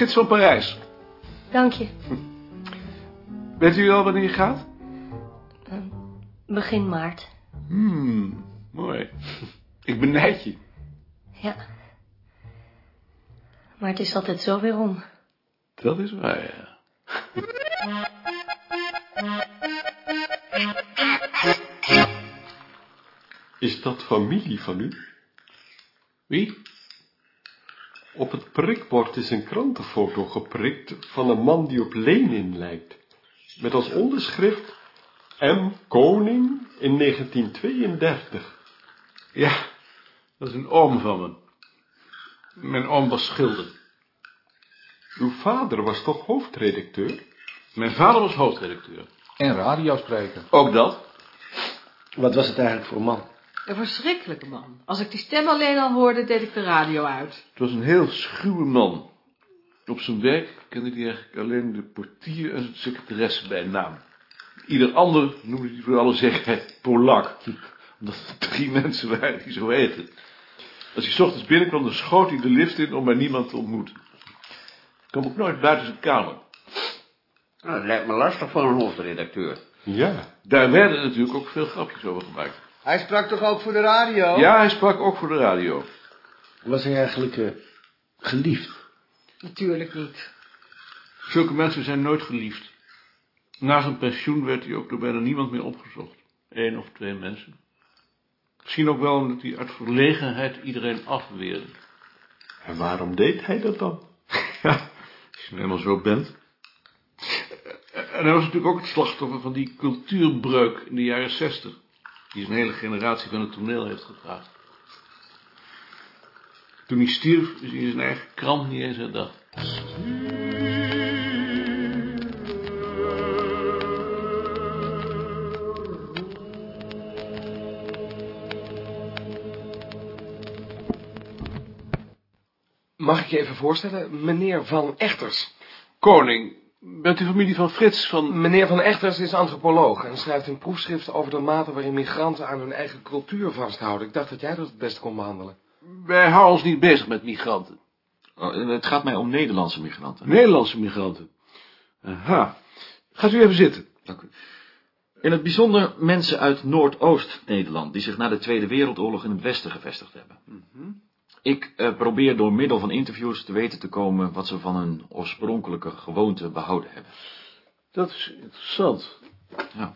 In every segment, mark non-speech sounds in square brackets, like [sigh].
Gids van Parijs. Dank je. Weet u al wanneer je gaat? Begin maart. Hmm, mooi. Ik benijd je. Ja. Maar het is altijd zo weer om. Dat is waar, ja. Is dat familie van u? Wie? Op het prikbord is een krantenfoto geprikt van een man die op Lenin lijkt. Met als onderschrift M. Koning in 1932. Ja, dat is een oom van me. Mijn oom was schilder. Uw vader was toch hoofdredacteur? Mijn vader was hoofdredacteur. En radiospreker. Ook dat? Wat was het eigenlijk voor man? Een verschrikkelijke man. Als ik die stem alleen al hoorde, deed ik de radio uit. Het was een heel schuwe man. Op zijn werk kende hij eigenlijk alleen de portier en zijn secretaresse bij naam. Ieder ander noemde hij voor alle zekerheid Polak. [laughs] Omdat er drie mensen waren die zo heten. Als hij 's ochtends binnenkwam, dan schoot hij de lift in om maar niemand te ontmoeten. Ik kwam ook nooit buiten zijn kamer. Nou, dat lijkt me lastig voor een hoofdredacteur. Ja. Daar werden natuurlijk ook veel grapjes over gemaakt. Hij sprak toch ook voor de radio? Ja, hij sprak ook voor de radio. Was hij eigenlijk eh, geliefd? Natuurlijk niet. Zulke mensen zijn nooit geliefd. Na zijn pensioen werd hij ook door bijna niemand meer opgezocht. Eén of twee mensen. Misschien ook wel omdat hij uit verlegenheid iedereen afweerde. En waarom deed hij dat dan? [laughs] Ja, als je nou eenmaal zo bent. En hij was natuurlijk ook het slachtoffer van die cultuurbreuk in de jaren zestig. Die zijn hele generatie van het toneel heeft gedragen. Toen hij stierf, is hij zijn eigen krant niet eens herdacht. Mag ik je even voorstellen? Meneer Van Echters. Koning, bent u familie van Frits van... Meneer Van Echters is antropoloog en schrijft een proefschrift over de mate waarin migranten aan hun eigen cultuur vasthouden. Ik dacht dat jij dat het beste kon behandelen. Wij houden ons niet bezig met migranten. Oh, het gaat mij om Nederlandse migranten. Nederlandse migranten. Aha. Gaat u even zitten. Dank u. In het bijzonder mensen uit Noordoost-Nederland, die zich na de Tweede Wereldoorlog in het Westen gevestigd hebben. Ik eh, probeer door middel van interviews te weten te komen wat ze van hun oorspronkelijke gewoonte behouden hebben. Dat is interessant. Ja.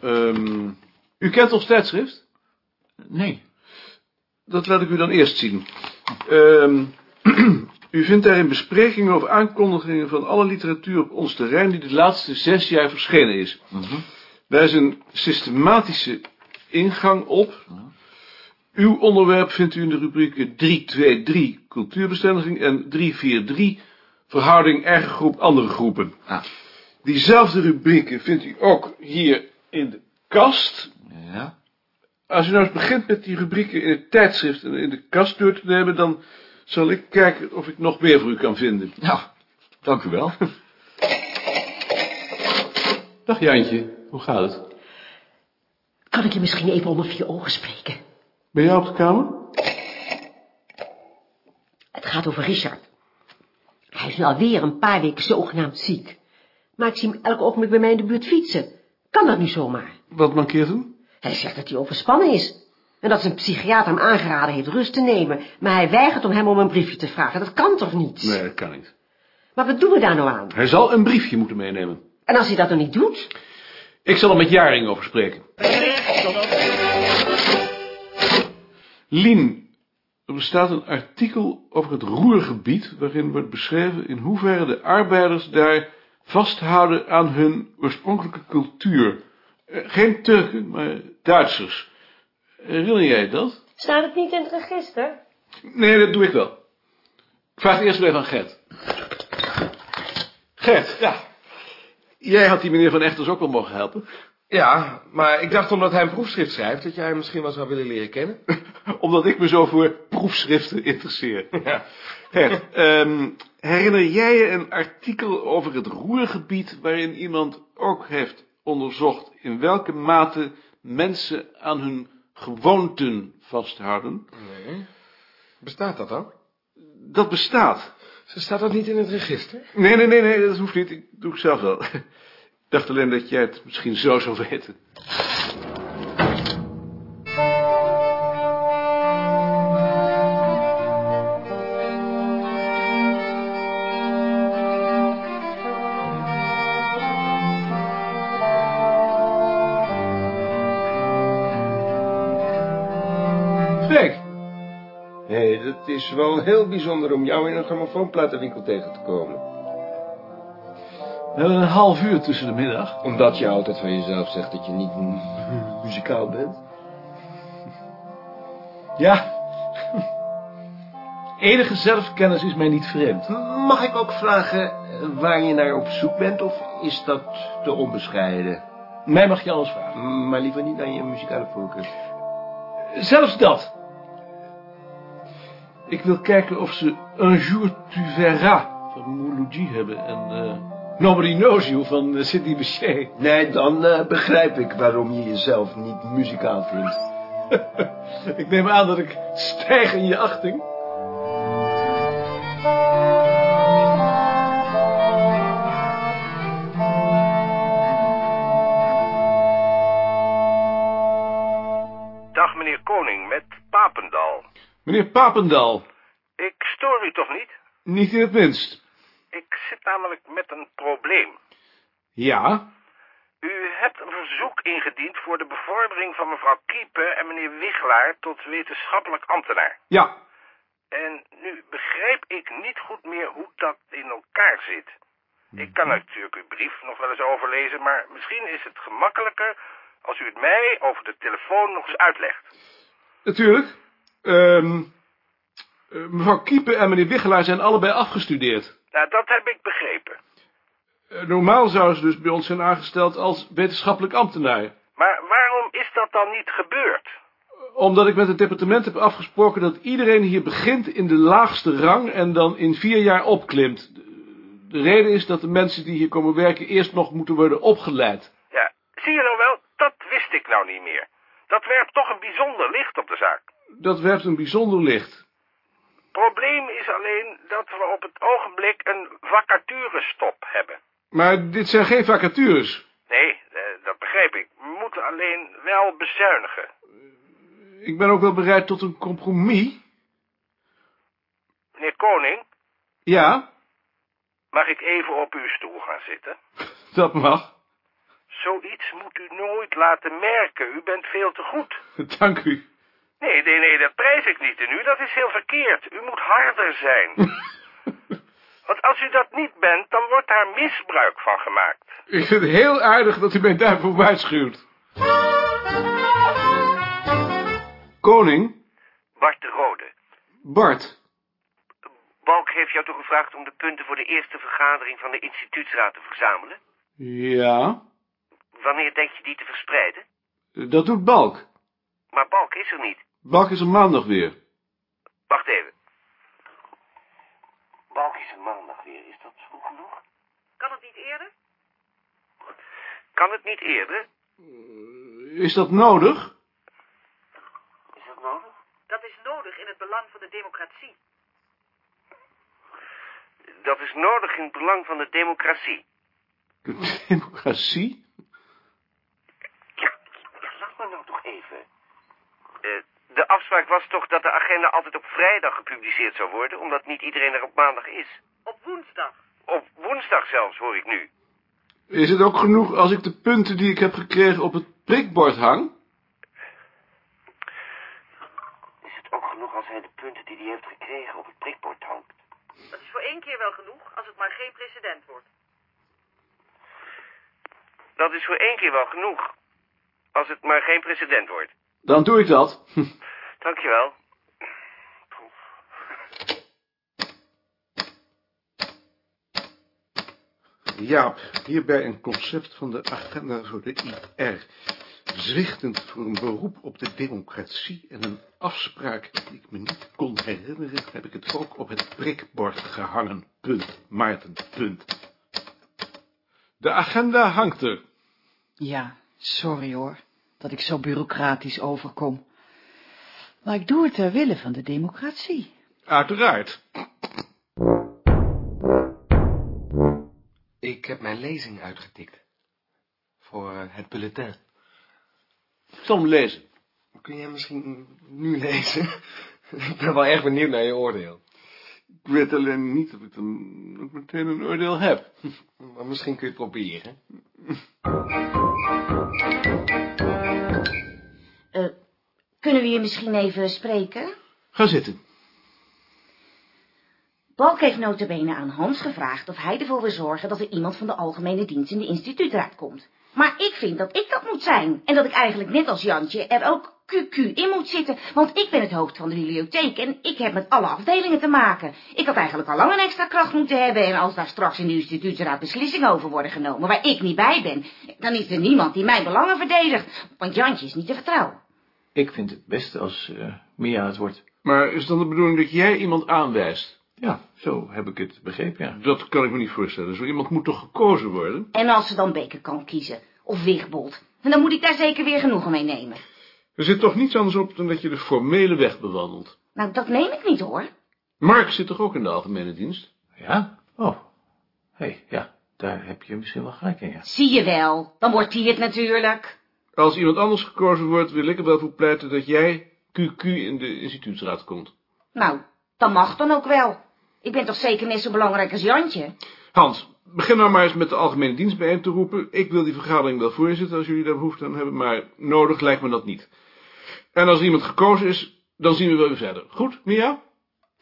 Ehm, u kent ons tijdschrift? Nee. Dat laat ik u dan eerst zien. Ehm, [clears throat] u vindt daarin besprekingen of aankondigingen van alle literatuur op ons terrein die de laatste zes jaar verschenen is. Daar is een systematische ingang op. Uw onderwerp vindt u in de rubrieken 323 cultuurbestendiging en 343 verhouding eigen groep andere groepen. Ah. Diezelfde rubrieken vindt u ook hier in de kast. Ja. Als u nou eens begint met die rubrieken in het tijdschrift en in de kast door te nemen, dan zal ik kijken of ik nog meer voor u kan vinden. Nou, dank u wel. Dag Jantje, hoe gaat het? Kan ik je misschien even onder vier ogen spreken? Ben jij op de kamer? Het gaat over Richard. Hij is nu alweer een paar weken zogenaamd ziek. Maar ik zie hem elk ogenblik bij mij in de buurt fietsen. Kan dat nu zomaar? Wat mankeert hem? Hij zegt dat hij overspannen is. En dat zijn psychiater hem aangeraden heeft rust te nemen. Maar hij weigert om hem om een briefje te vragen. Dat kan toch niet? Nee, dat kan niet. Maar wat doen we daar nou aan? Hij zal een briefje moeten meenemen. En als hij dat dan niet doet? Ik zal er met Jaring over spreken. Lien, er bestaat een artikel over het roergebied... waarin wordt beschreven in hoeverre de arbeiders daar vasthouden aan hun oorspronkelijke cultuur. Eh, Geen Turken, maar Duitsers. Herinner jij dat? Staat het niet in het register? Nee, dat doe ik wel. Ik vraag het eerst even aan Gert. Gert, ja. Jij had die meneer Van Echters ook wel mogen helpen. Ja, maar ik dacht omdat hij een proefschrift schrijft, dat jij hem misschien wel zou willen leren kennen. [laughs] Omdat ik me zo voor proefschriften interesseer. [laughs] Ja. Ehm, herinner jij je een artikel over het roergebied... waarin iemand ook heeft onderzocht... in welke mate mensen aan hun gewoonten vasthouden? Nee. Bestaat dat dan? Dat bestaat. Staat dat niet in het register? Nee, nee, nee, nee, dat hoeft niet. Ik doe ik zelf wel. Ik dacht alleen dat jij het misschien zo zou weten. Freek, Hé, is wel heel bijzonder om jou in een grammofoonplatenwinkel tegen te komen. We hebben een half uur tussen de middag. Omdat je altijd van jezelf zegt dat je niet mu- muzikaal bent. [laughs] Ja. Enige zelfkennis is mij niet vreemd. Mag ik ook vragen eh, waar je naar op zoek bent, of is dat te onbescheiden? Mij mag je alles vragen. Maar liever niet naar je muzikale voorkeur. Zelfs dat. Ik wil kijken of ze Un jour tu verras van Mouloudji hebben en eh, Nobody Knows You van uh, Sidney Bechet. Nee, dan eh, begrijp ik waarom je jezelf niet muzikaal vindt. [laughs] ik neem aan dat ik stijg in je achting. Dag meneer Koning, met Papendal. Meneer Papendal, Ik stoor u toch niet? niet in het minst. Ik zit namelijk met een probleem. Ja, U hebt een verzoek ingediend voor de bevordering van mevrouw Kiepen en meneer Wichelaar tot wetenschappelijk ambtenaar. ja. En nu begrijp ik niet goed meer hoe dat in elkaar zit. Ik kan natuurlijk uw brief nog wel eens overlezen, maar misschien is het gemakkelijker als u het mij over de telefoon nog eens uitlegt. Natuurlijk. Ehm, eh, mevrouw Kiepen en meneer Wichelaar zijn allebei afgestudeerd. Nou, dat heb ik begrepen. Eh, normaal zouden ze dus bij ons zijn aangesteld als wetenschappelijk ambtenaar. Maar waarom is dat dan niet gebeurd? Omdat ik met het departement heb afgesproken dat iedereen hier begint in de laagste rang en dan in vier jaar opklimt. De reden is dat de mensen die hier komen werken eerst nog moeten worden opgeleid. Ja, zie je nou wel, dat wist ik nou niet meer. Dat werpt toch een bijzonder licht op de zaak. Dat werpt een bijzonder licht. Probleem is alleen dat we op het ogenblik een vacaturestop hebben. Maar dit zijn geen vacatures. Nee, eh, dat begrijp ik. We moeten alleen wel bezuinigen. Ik ben ook wel bereid tot een compromis. Meneer Koning, Ja, mag ik even op uw stoel gaan zitten? [laughs] dat mag. Zoiets moet u nooit laten merken. U bent veel te goed. [laughs] Dank u. Nee, nee, nee, dat prijs ik niet in u. Dat is heel verkeerd. U moet harder zijn. [laughs] Want als u dat niet bent, dan wordt daar misbruik van gemaakt. Ik vind het heel aardig dat u mij daarvoor waarschuwt. Koning, Bart de Rode, Bart, Balk heeft jou toch gevraagd om de punten voor de eerste vergadering van de instituutsraad te verzamelen? ja, Wanneer denk je die te verspreiden? dat doet Balk. Maar Balk is er niet. Balk is er maandag weer. Wacht even. Balk is er maandag weer. Is dat vroeg genoeg? Kan het niet eerder? Kan het niet eerder? Is dat nodig? Is dat nodig? Dat is nodig in het belang van de democratie. Dat is nodig in het belang van de democratie. De [laughs] democratie? Ja, ja, laat me nou toch even. Eh, de afspraak was toch dat de agenda altijd op vrijdag gepubliceerd zou worden, omdat niet iedereen er op maandag is. Op woensdag. Op woensdag zelfs, hoor ik nu. Is het ook genoeg als ik de punten die ik heb gekregen op het prikbord hang? Is het ook genoeg als hij de punten die hij heeft gekregen op het prikbord hangt? Dat is voor één keer wel genoeg, als het maar geen president wordt. Dat is voor één keer wel genoeg, als het maar geen president wordt. Dan doe ik dat. [laughs] Dankjewel. Jaap, hierbij een concept van de agenda voor de IR. Zwichtend voor een beroep op de democratie en een afspraak die ik me niet kon herinneren, heb ik het ook op het prikbord gehangen. Punt. Maarten, punt. De agenda hangt er. Ja, sorry hoor, dat ik zo bureaucratisch overkom. Maar ik doe het ter wille van de democratie. Uiteraard. Ik heb mijn lezing uitgetikt. Voor eh, het bulletin. Ik zal hem lezen. Kun jij misschien nu lezen? [laughs] ik ben wel erg benieuwd naar je oordeel. Ik weet alleen niet of ik dan ook meteen een oordeel heb. Maar misschien kun je het proberen. We je misschien even spreken? Ga zitten. Balk heeft notabene aan Hans gevraagd of hij ervoor wil zorgen dat er iemand van de algemene dienst in de instituutraad komt. Maar ik vind dat ik dat moet zijn. En dat ik eigenlijk net als Jantje er ook QQ in moet zitten. Want ik ben het hoofd van de bibliotheek en ik heb met alle afdelingen te maken. Ik had eigenlijk al lang een extra kracht moeten hebben. En als daar straks in de instituutsraad beslissingen over worden genomen waar ik niet bij ben, dan is er niemand die mijn belangen verdedigt. Want Jantje is niet te vertrouwen. Ik vind het beste als uh, Mia het wordt. Maar is dan de bedoeling dat jij iemand aanwijst? Ja, zo heb ik het begrepen, ja. Dat kan ik me niet voorstellen. Zo iemand moet toch gekozen worden? En als ze dan Beker kan kiezen, of Wigbold, en dan moet ik daar zeker weer genoegen mee nemen. Er zit toch niets anders op dan dat je de formele weg bewandelt. Nou, dat neem ik niet, hoor. Mark zit toch ook in de algemene dienst? Ja? Oh. Hé, hey, ja, daar heb je misschien wel gelijk in, ja. Zie je wel, dan wordt hij het natuurlijk. Als iemand anders gekozen wordt, wil ik er wel voor pleiten dat jij QQ in de instituutsraad komt. Nou, dat mag dan ook wel. Ik ben toch zeker net zo belangrijk als Jantje? Hans, begin nou maar eens met de algemene dienst bijeen te roepen. Ik wil die vergadering wel voorzitten als jullie daar behoefte aan hebben, maar nodig lijkt me dat niet. En als iemand gekozen is, dan zien we wel weer verder. Goed, Mia?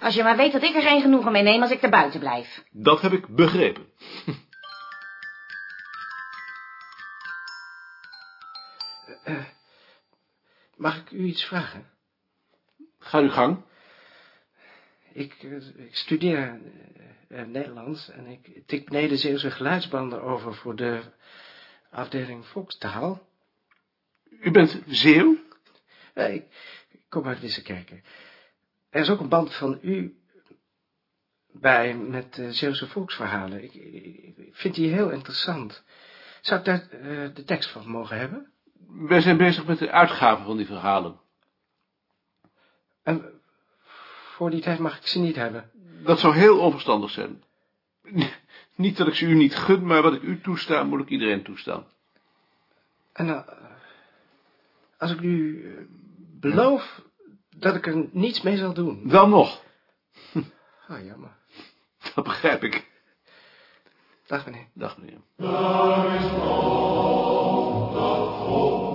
Als je maar weet dat ik er geen genoegen mee neem als ik er buiten blijf. Dat heb ik begrepen. [laughs] Uh, mag ik u iets vragen? Ga uw gang. Ik, ik studeer uh, Nederlands en ik tik beneden Zeeuwse geluidsbanden over voor de afdeling volkstaal. U bent Zeeuw? Uh, ik, ik, kom uit Wissekerken. Er is ook een band van u bij met Zeeuwse volksverhalen. Ik, ik, ik, vind die heel interessant. Zou ik daar de tekst van mogen hebben? Wij zijn bezig met de uitgave van die verhalen. En voor die tijd mag ik ze niet hebben. Dat zou heel onverstandig zijn. [laughs] Niet dat ik ze u niet gun, maar wat ik u toesta, moet ik iedereen toestaan. En uh, als ik u beloof dat ik er niets mee zal doen. Dan nog. [laughs] Ah, jammer. Dat begrijp ik. Dag meneer. Dag meneer. Oh.